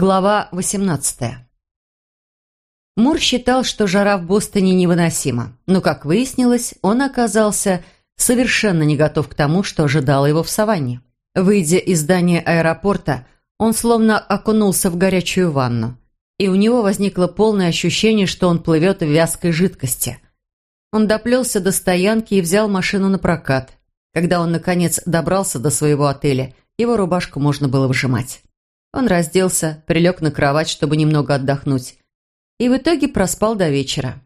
Глава 18 Мур считал, что жара в Бостоне невыносима, но, как выяснилось, он оказался совершенно не готов к тому, что ожидало его в саванне. Выйдя из здания аэропорта, он словно окунулся в горячую ванну, и у него возникло полное ощущение, что он плывет в вязкой жидкости. Он доплелся до стоянки и взял машину на прокат. Когда он, наконец, добрался до своего отеля, его рубашку можно было выжимать. Он разделся, прилег на кровать, чтобы немного отдохнуть, и в итоге проспал до вечера.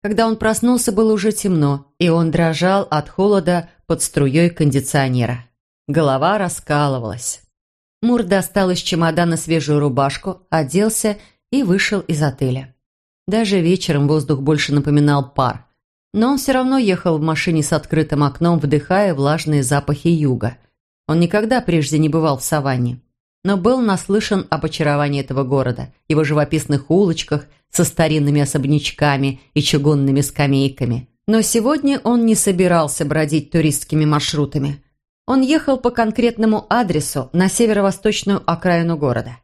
Когда он проснулся, было уже темно, и он дрожал от холода под струей кондиционера. Голова раскалывалась. Мур достал из чемодана свежую рубашку, оделся и вышел из отеля. Даже вечером воздух больше напоминал пар, но он все равно ехал в машине с открытым окном, вдыхая влажные запахи юга. Он никогда прежде не бывал в саванне но был наслышан об очаровании этого города, его живописных улочках со старинными особнячками и чугунными скамейками. Но сегодня он не собирался бродить туристскими маршрутами. Он ехал по конкретному адресу на северо-восточную окраину города.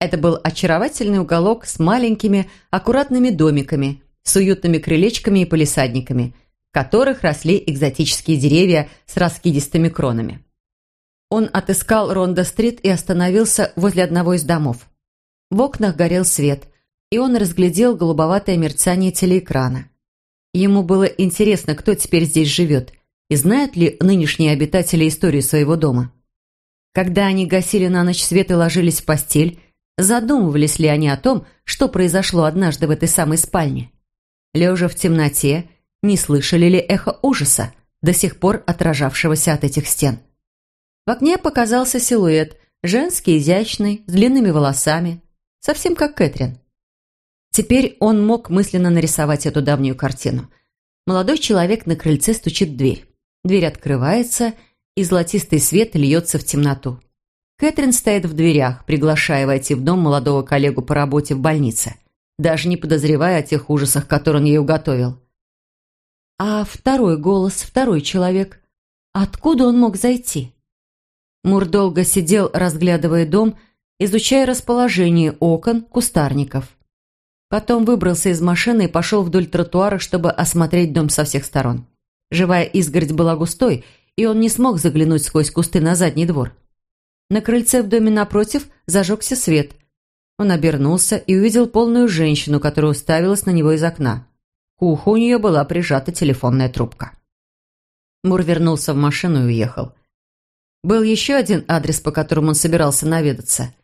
Это был очаровательный уголок с маленькими аккуратными домиками, с уютными крылечками и полисадниками, в которых росли экзотические деревья с раскидистыми кронами. Он отыскал Ронда-стрит и остановился возле одного из домов. В окнах горел свет, и он разглядел голубоватое мерцание телеэкрана. Ему было интересно, кто теперь здесь живет, и знают ли нынешние обитатели историю своего дома. Когда они гасили на ночь свет и ложились в постель, задумывались ли они о том, что произошло однажды в этой самой спальне? Лежа в темноте, не слышали ли эхо ужаса, до сих пор отражавшегося от этих стен? В окне показался силуэт, женский, изящный, с длинными волосами, совсем как Кэтрин. Теперь он мог мысленно нарисовать эту давнюю картину. Молодой человек на крыльце стучит в дверь. Дверь открывается, и золотистый свет льется в темноту. Кэтрин стоит в дверях, приглашая войти в дом молодого коллегу по работе в больнице, даже не подозревая о тех ужасах, которые он ей уготовил. А второй голос, второй человек, откуда он мог зайти? Мур долго сидел, разглядывая дом, изучая расположение окон, кустарников. Потом выбрался из машины и пошел вдоль тротуара, чтобы осмотреть дом со всех сторон. Живая изгородь была густой, и он не смог заглянуть сквозь кусты на задний двор. На крыльце в доме напротив зажегся свет. Он обернулся и увидел полную женщину, которая уставилась на него из окна. К уху у нее была прижата телефонная трубка. Мур вернулся в машину и уехал. Был еще один адрес, по которому он собирался наведаться.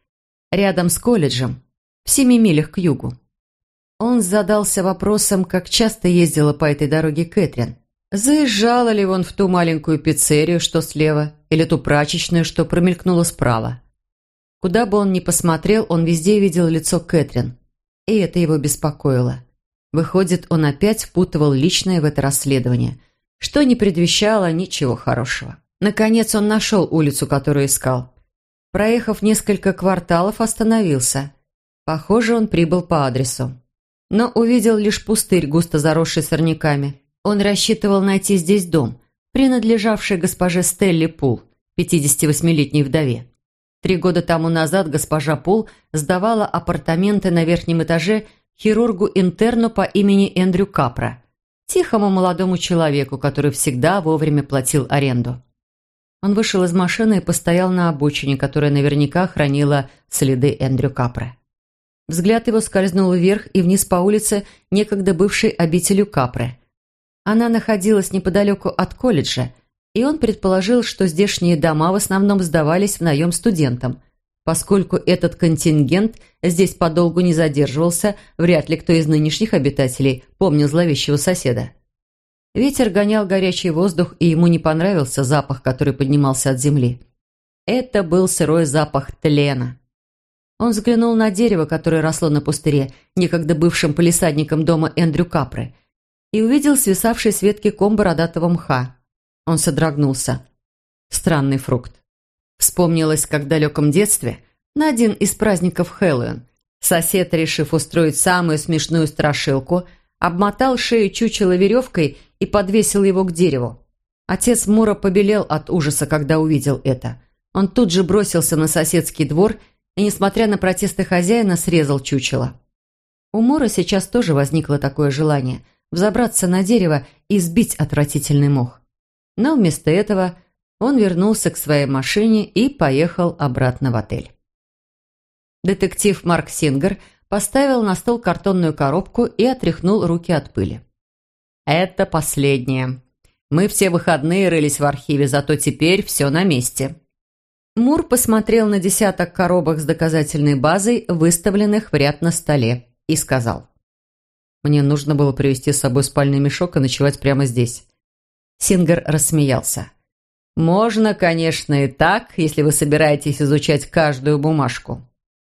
Рядом с колледжем, в семи милях к югу. Он задался вопросом, как часто ездила по этой дороге Кэтрин. Заезжала ли он в ту маленькую пиццерию, что слева, или ту прачечную, что промелькнула справа. Куда бы он ни посмотрел, он везде видел лицо Кэтрин. И это его беспокоило. Выходит, он опять впутывал личное в это расследование, что не предвещало ничего хорошего. Наконец он нашел улицу, которую искал. Проехав несколько кварталов, остановился. Похоже, он прибыл по адресу. Но увидел лишь пустырь, густо заросший сорняками. Он рассчитывал найти здесь дом, принадлежавший госпоже Стелли Пул, 58-летней вдове. Три года тому назад госпожа Пул сдавала апартаменты на верхнем этаже хирургу-интерну по имени Эндрю Капра, тихому молодому человеку, который всегда вовремя платил аренду. Он вышел из машины и постоял на обочине, которая наверняка хранила следы Эндрю Капры. Взгляд его скользнул вверх и вниз по улице, некогда бывшей обителю Капры. Она находилась неподалеку от колледжа, и он предположил, что здешние дома в основном сдавались в наем студентам. Поскольку этот контингент здесь подолгу не задерживался, вряд ли кто из нынешних обитателей помнил зловещего соседа. Ветер гонял горячий воздух, и ему не понравился запах, который поднимался от земли. Это был сырой запах тлена. Он взглянул на дерево, которое росло на пустыре, некогда бывшим полисадником дома Эндрю Капры, и увидел свисавший с ветки ком бородатого мха. Он содрогнулся. Странный фрукт. Вспомнилось, как в далеком детстве, на один из праздников Хэллоуин, сосед, решив устроить самую смешную страшилку, обмотал шею чучела веревкой и подвесил его к дереву. Отец Мура побелел от ужаса, когда увидел это. Он тут же бросился на соседский двор и, несмотря на протесты хозяина, срезал чучело. У Мора сейчас тоже возникло такое желание – взобраться на дерево и сбить отвратительный мох. Но вместо этого он вернулся к своей машине и поехал обратно в отель. Детектив Марк Сингер поставил на стол картонную коробку и отряхнул руки от пыли. «Это последнее. Мы все выходные рылись в архиве, зато теперь все на месте». Мур посмотрел на десяток коробок с доказательной базой, выставленных в ряд на столе, и сказал. «Мне нужно было привезти с собой спальный мешок и ночевать прямо здесь». Сингер рассмеялся. «Можно, конечно, и так, если вы собираетесь изучать каждую бумажку.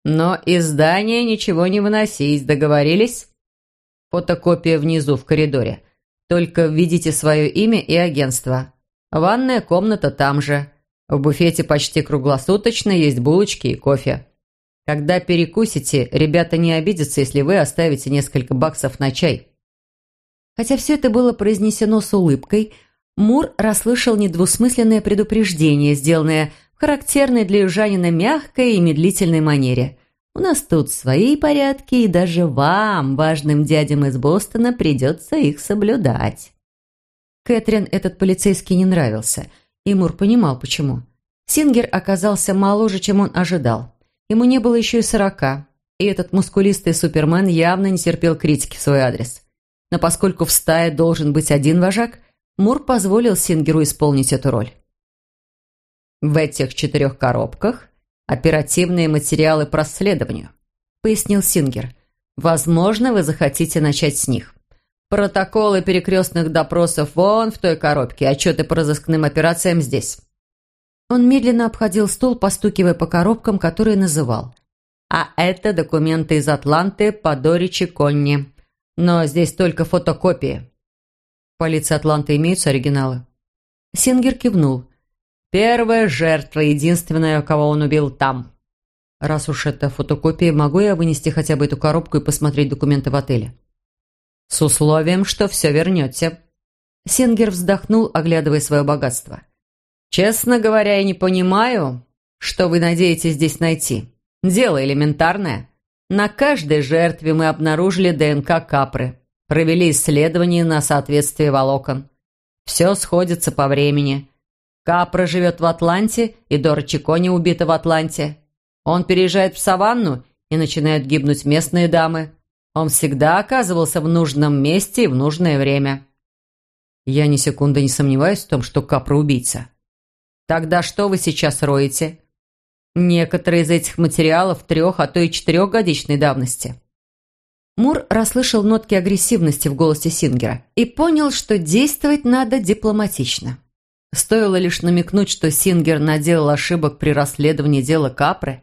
Но из ничего не выносить, договорились? Фотокопия внизу, в коридоре. Только введите свое имя и агентство. Ванная комната там же. В буфете почти круглосуточно есть булочки и кофе. Когда перекусите, ребята не обидятся, если вы оставите несколько баксов на чай. Хотя все это было произнесено с улыбкой, Мур расслышал недвусмысленное предупреждение, сделанное в характерной для южанина мягкой и медлительной манере. «У нас тут свои порядки, и даже вам, важным дядям из Бостона, придется их соблюдать». Кэтрин этот полицейский не нравился, и Мур понимал, почему. Сингер оказался моложе, чем он ожидал. Ему не было еще и сорока, и этот мускулистый супермен явно не терпел критики в свой адрес. Но поскольку в стае должен быть один вожак, Мур позволил Сингеру исполнить эту роль. В этих четырех коробках оперативные материалы по расследованию, пояснил Сингер. Возможно, вы захотите начать с них. Протоколы перекрестных допросов вон в той коробке, отчеты по разыскным операциям здесь. Он медленно обходил стол, постукивая по коробкам, которые называл. А это документы из Атланты по Доричи Конни. Но здесь только фотокопии полиции Атланты имеются оригиналы?» Сингер кивнул. «Первая жертва, единственная, кого он убил там». «Раз уж это фотокопия, могу я вынести хотя бы эту коробку и посмотреть документы в отеле?» «С условием, что все вернете». Сингер вздохнул, оглядывая свое богатство. «Честно говоря, я не понимаю, что вы надеетесь здесь найти. Дело элементарное. На каждой жертве мы обнаружили ДНК капры. Провели исследование на соответствие волокон. Все сходится по времени. Капра живет в Атланте, и Дора Чикони убита в Атланте. Он переезжает в саванну, и начинают гибнуть местные дамы. Он всегда оказывался в нужном месте и в нужное время. Я ни секунды не сомневаюсь в том, что Капра убийца. Тогда что вы сейчас роете? Некоторые из этих материалов трех, а то и четырехгодичной давности. Мур расслышал нотки агрессивности в голосе Сингера и понял, что действовать надо дипломатично. Стоило лишь намекнуть, что Сингер наделал ошибок при расследовании дела Капры,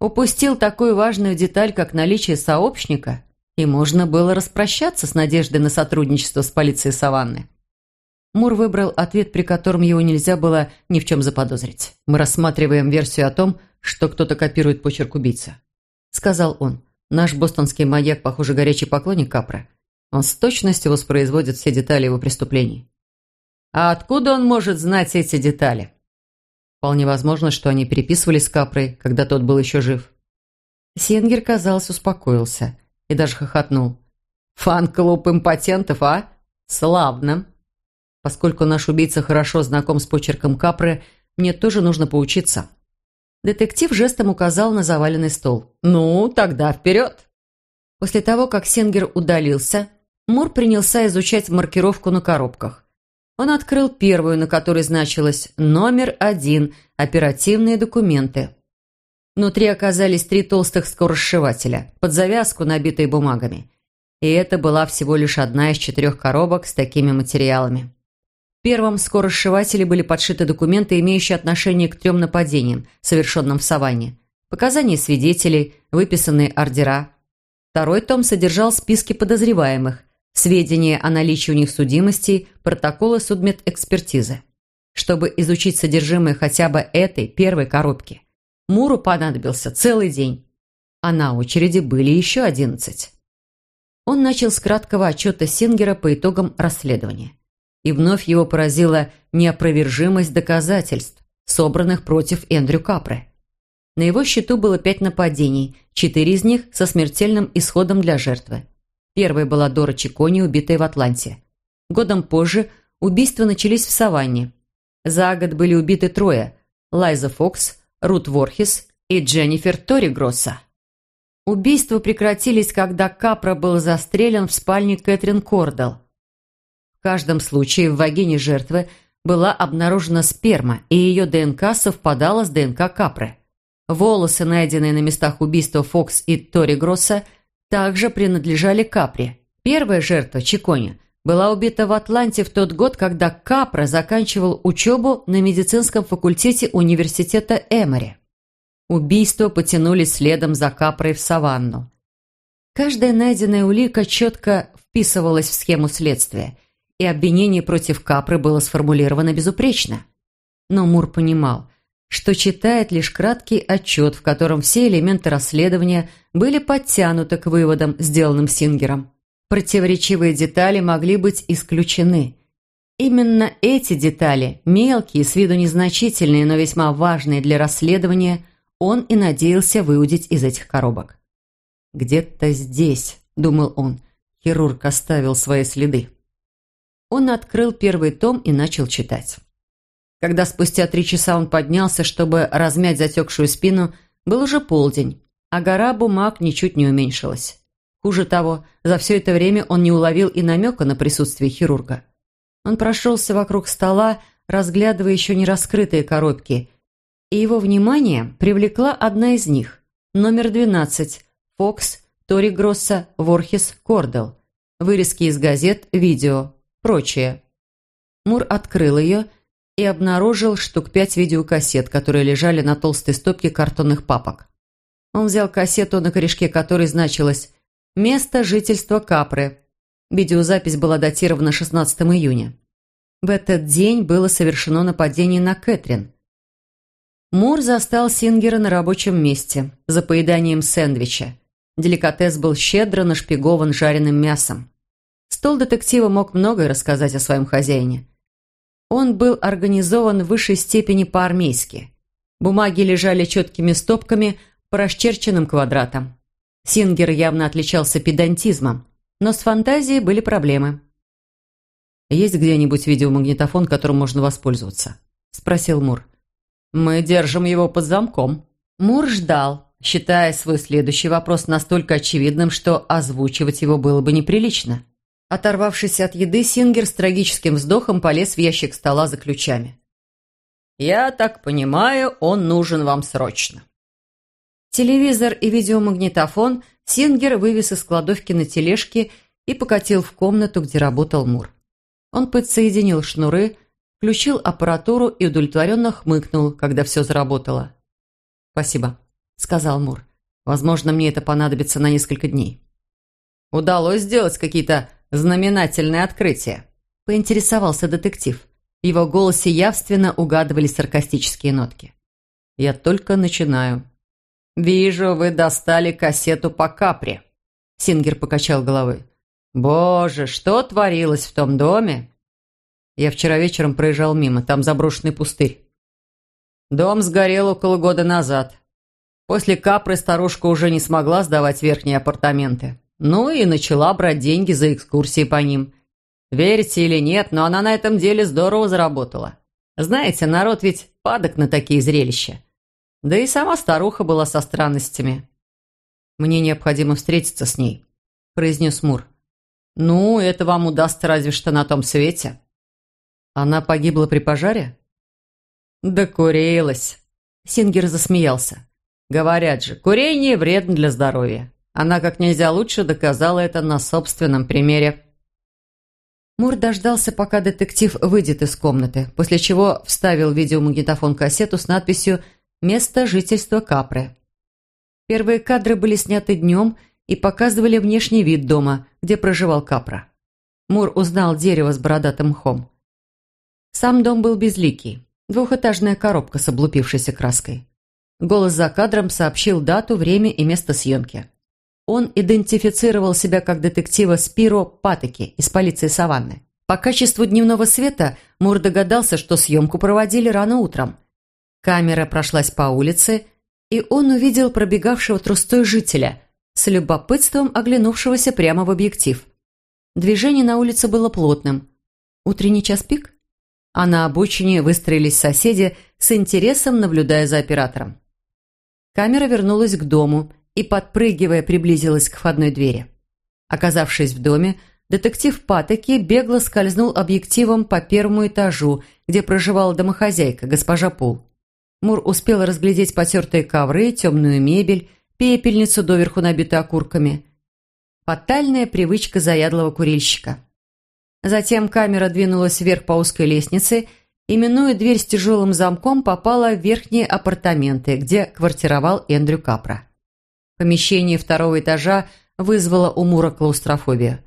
упустил такую важную деталь, как наличие сообщника, и можно было распрощаться с надеждой на сотрудничество с полицией Саванны. Мур выбрал ответ, при котором его нельзя было ни в чем заподозрить. «Мы рассматриваем версию о том, что кто-то копирует почерк убийцы», — сказал он. Наш бостонский маяк, похоже, горячий поклонник Капра. Он с точностью воспроизводит все детали его преступлений. А откуда он может знать эти детали? Вполне возможно, что они переписывались с Капрой, когда тот был еще жив. Сенгер, казалось, успокоился и даже хохотнул. «Фан-клуб импотентов, а? Славно!» Поскольку наш убийца хорошо знаком с почерком Капры, мне тоже нужно поучиться. Детектив жестом указал на заваленный стол. «Ну, тогда вперед!» После того, как Сенгер удалился, Мур принялся изучать маркировку на коробках. Он открыл первую, на которой значилось «Номер один. Оперативные документы». Внутри оказались три толстых скоросшивателя, под завязку, набитые бумагами. И это была всего лишь одна из четырех коробок с такими материалами. В первом скоросшивателе были подшиты документы, имеющие отношение к трем нападениям, совершенным в саванне. Показания свидетелей, выписанные ордера. Второй том содержал списки подозреваемых, сведения о наличии у них судимости, протоколы судмедэкспертизы. Чтобы изучить содержимое хотя бы этой первой коробки, Муру понадобился целый день, а на очереди были еще одиннадцать. Он начал с краткого отчета Сингера по итогам расследования и вновь его поразила неопровержимость доказательств, собранных против Эндрю Капры. На его счету было пять нападений, четыре из них со смертельным исходом для жертвы. Первая была Дора Чикони, убитая в Атланте. Годом позже убийства начались в Саванне. За год были убиты трое – Лайза Фокс, Рут Ворхис и Дженнифер Торигросса. Убийства прекратились, когда Капра был застрелен в спальне Кэтрин Кордал. В каждом случае в вагине жертвы была обнаружена сперма, и ее ДНК совпадала с ДНК Капры. Волосы, найденные на местах убийства Фокс и Тори Гросса, также принадлежали Капре. Первая жертва, Чикони, была убита в Атланте в тот год, когда Капра заканчивал учебу на медицинском факультете университета Эмори. Убийства потянулись следом за Капрой в саванну. Каждая найденная улика четко вписывалась в схему следствия, и обвинение против Капры было сформулировано безупречно. Но Мур понимал, что читает лишь краткий отчет, в котором все элементы расследования были подтянуты к выводам, сделанным Сингером. Противоречивые детали могли быть исключены. Именно эти детали, мелкие, с виду незначительные, но весьма важные для расследования, он и надеялся выудить из этих коробок. «Где-то здесь», — думал он, — хирург оставил свои следы. Он открыл первый том и начал читать. Когда спустя три часа он поднялся, чтобы размять затекшую спину, был уже полдень, а гора бумаг ничуть не уменьшилась. Хуже того, за все это время он не уловил и намека на присутствие хирурга. Он прошелся вокруг стола, разглядывая еще не раскрытые коробки, и его внимание привлекла одна из них, номер 12, Фокс, Тори Гросса, Ворхес, Кордел. Вырезки из газет, видео, прочее. Мур открыл ее и обнаружил штук пять видеокассет, которые лежали на толстой стопке картонных папок. Он взял кассету, на корешке которой значилось «Место жительства Капры». Видеозапись была датирована 16 июня. В этот день было совершено нападение на Кэтрин – Мур застал Сингера на рабочем месте, за поеданием сэндвича. Деликатес был щедро нашпигован жареным мясом. Стол детектива мог многое рассказать о своем хозяине. Он был организован в высшей степени по-армейски. Бумаги лежали четкими стопками по расчерченным квадратам. Сингер явно отличался педантизмом, но с фантазией были проблемы. «Есть где-нибудь видеомагнитофон, которым можно воспользоваться?» – спросил Мур. «Мы держим его под замком». Мур ждал, считая свой следующий вопрос настолько очевидным, что озвучивать его было бы неприлично. Оторвавшись от еды, Сингер с трагическим вздохом полез в ящик стола за ключами. «Я так понимаю, он нужен вам срочно». Телевизор и видеомагнитофон Сингер вывез из кладовки на тележке и покатил в комнату, где работал Мур. Он подсоединил шнуры, включил аппаратуру и удовлетворенно хмыкнул, когда все заработало. «Спасибо», — сказал Мур. «Возможно, мне это понадобится на несколько дней». «Удалось сделать какие-то знаменательные открытия», — поинтересовался детектив. В его голосе явственно угадывались саркастические нотки. «Я только начинаю». «Вижу, вы достали кассету по капре», — Сингер покачал головой. «Боже, что творилось в том доме?» Я вчера вечером проезжал мимо, там заброшенный пустырь. Дом сгорел около года назад. После капры старушка уже не смогла сдавать верхние апартаменты. Ну и начала брать деньги за экскурсии по ним. Верите или нет, но она на этом деле здорово заработала. Знаете, народ ведь падок на такие зрелища. Да и сама старуха была со странностями. «Мне необходимо встретиться с ней», – произнес Мур. «Ну, это вам удастся разве что на том свете». Она погибла при пожаре? Да курилась. Сингер засмеялся. Говорят же, курение вредно для здоровья. Она как нельзя лучше доказала это на собственном примере. Мур дождался, пока детектив выйдет из комнаты, после чего вставил видеомагнитофон кассету с надписью «Место жительства Капры». Первые кадры были сняты днем и показывали внешний вид дома, где проживал Капра. Мур узнал дерево с бородатым мхом. Сам дом был безликий. Двухэтажная коробка с облупившейся краской. Голос за кадром сообщил дату, время и место съемки. Он идентифицировал себя как детектива Спиро Патоки из полиции Саванны. По качеству дневного света Мур догадался, что съемку проводили рано утром. Камера прошлась по улице и он увидел пробегавшего трустой жителя, с любопытством оглянувшегося прямо в объектив. Движение на улице было плотным. Утренний час пик? А на обочине выстроились соседи, с интересом наблюдая за оператором. Камера вернулась к дому и, подпрыгивая, приблизилась к входной двери. Оказавшись в доме, детектив Патоки бегло скользнул объективом по первому этажу, где проживала домохозяйка, госпожа Пул. Мур успел разглядеть потертые ковры, темную мебель, пепельницу, доверху набитую окурками. Фатальная привычка заядлого курильщика. Затем камера двинулась вверх по узкой лестнице и, минуя дверь с тяжелым замком, попала в верхние апартаменты, где квартировал Эндрю Капра. Помещение второго этажа вызвало у Мура клаустрофобию.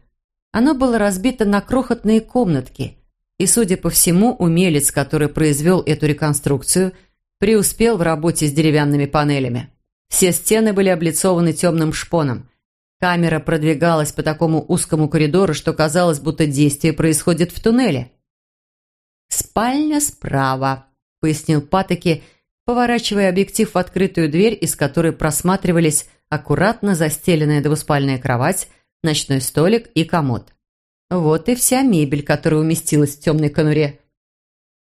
Оно было разбито на крохотные комнатки, и, судя по всему, умелец, который произвел эту реконструкцию, преуспел в работе с деревянными панелями. Все стены были облицованы темным шпоном. Камера продвигалась по такому узкому коридору, что казалось, будто действие происходит в туннеле. «Спальня справа», — пояснил Патоки, поворачивая объектив в открытую дверь, из которой просматривались аккуратно застеленная двуспальная кровать, ночной столик и комод. Вот и вся мебель, которая уместилась в темной конуре.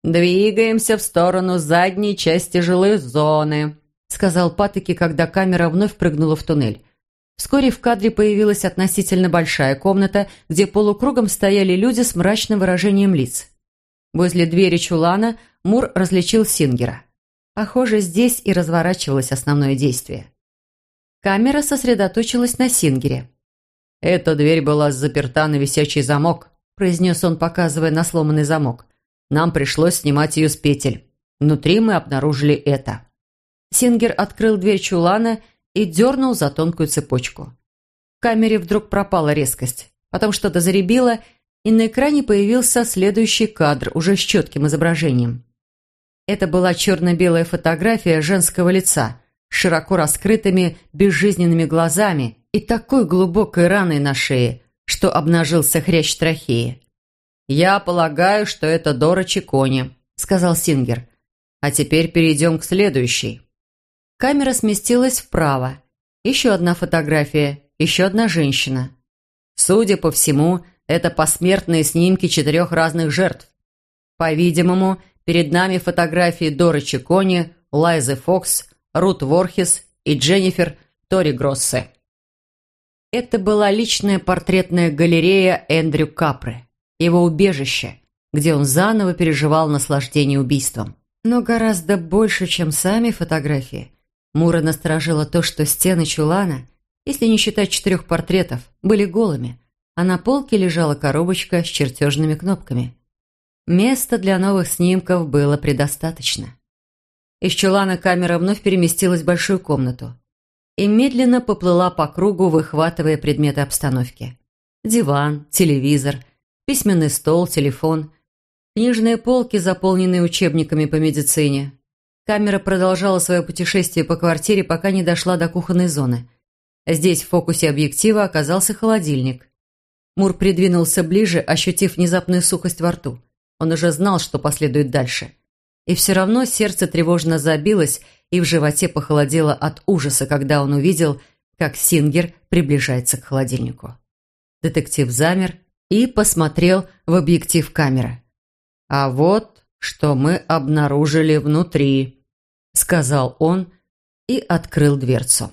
«Двигаемся в сторону задней части жилой зоны», сказал Патоки, когда камера вновь прыгнула в туннель. Вскоре в кадре появилась относительно большая комната, где полукругом стояли люди с мрачным выражением лиц. Возле двери чулана Мур различил Сингера. Похоже, здесь и разворачивалось основное действие. Камера сосредоточилась на Сингере. «Эта дверь была заперта на висячий замок», произнес он, показывая на сломанный замок. «Нам пришлось снимать ее с петель. Внутри мы обнаружили это». Сингер открыл дверь чулана и дернул за тонкую цепочку. В камере вдруг пропала резкость. Потом что-то заребило, и на экране появился следующий кадр, уже с четким изображением. Это была черно-белая фотография женского лица с широко раскрытыми безжизненными глазами и такой глубокой раной на шее, что обнажился хрящ трахеи. «Я полагаю, что это Дора Чикони», — сказал Сингер. «А теперь перейдем к следующей». Камера сместилась вправо. Еще одна фотография, еще одна женщина. Судя по всему, это посмертные снимки четырех разных жертв. По-видимому, перед нами фотографии Доры Чикони, Лайзы Фокс, Рут Ворхис и Дженнифер Тори Гроссе. Это была личная портретная галерея Эндрю Капры, его убежище, где он заново переживал наслаждение убийством. Но гораздо больше, чем сами фотографии – Мура насторожило то, что стены чулана, если не считать четырех портретов, были голыми, а на полке лежала коробочка с чертежными кнопками. Места для новых снимков было предостаточно. Из чулана камера вновь переместилась в большую комнату и медленно поплыла по кругу, выхватывая предметы обстановки. Диван, телевизор, письменный стол, телефон, книжные полки, заполненные учебниками по медицине, Камера продолжала свое путешествие по квартире, пока не дошла до кухонной зоны. Здесь в фокусе объектива оказался холодильник. Мур придвинулся ближе, ощутив внезапную сухость во рту. Он уже знал, что последует дальше. И все равно сердце тревожно забилось и в животе похолодело от ужаса, когда он увидел, как Сингер приближается к холодильнику. Детектив замер и посмотрел в объектив камеры. «А вот, что мы обнаружили внутри», сказал он и открыл дверцу.